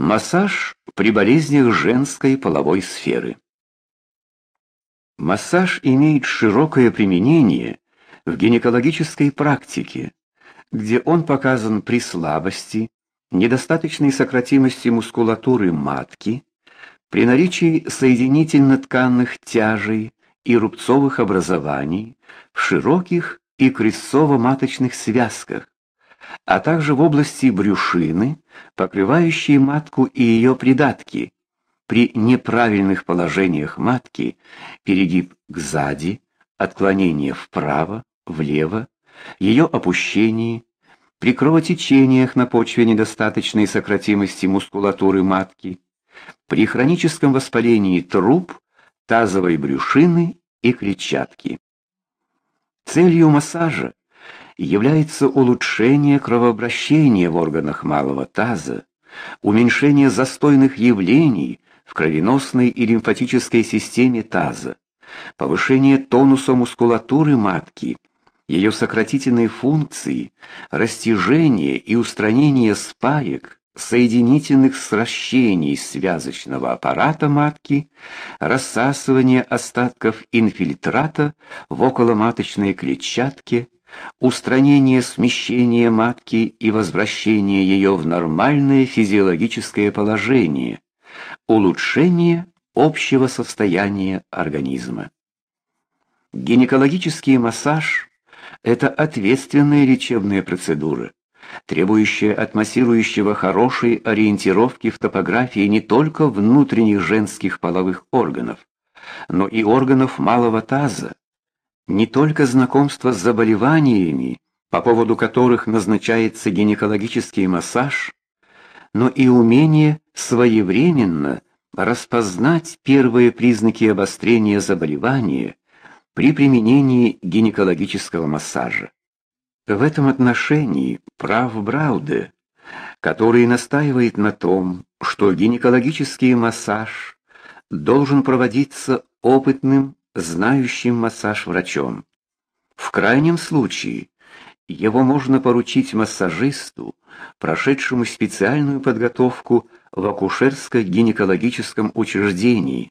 Массаж при болезнях женской половой сферы. Массаж имеет широкое применение в гинекологической практике, где он показан при слабости, недостаточной сократимости мускулатуры матки, при наличии соединительно-тканных тяжей и рубцовых образований в широких и крестцово-маточных связках, а также в области брюшины, покрывающей матку и ее придатки. При неправильных положениях матки перегиб кзади, отклонение вправо, влево, ее опущении, при кровотечениях на почве недостаточной сократимости мускулатуры матки, при хроническом воспалении труб, тазовой брюшины и клетчатки. Целью массажа является улучшение кровообращения в органах малого таза, уменьшение застойных явлений в кровеносной и лимфатической системе таза, повышение тонуса мускулатуры матки, ее сократительной функции, растяжение и устранение спаек, соединительных сращений связочного аппарата матки, рассасывание остатков инфильтрата в околоматочной клетчатке, устранение смещения матки и возвращение ее в нормальное физиологическое положение, улучшение общего состояния организма. Гинекологический массаж это ответственная лечебная процедура, требующая от массирующего хорошей ориентировки в топографии не только внутренних женских половых органов, но и органов малого таза, не только знакомство с заболеваниями, по поводу которых назначается гинекологический массаж, но и умение своевременно распознать первые признаки обострения заболевания при применении гинекологического массажа. В этом отношении прав Брауде, который настаивает на том, что гинекологический массаж должен проводиться опытным знающим массаж врачом. В крайнем случае его можно поручить массажисту, прошедшему специальную подготовку в акушерско-гинекологическом учреждении,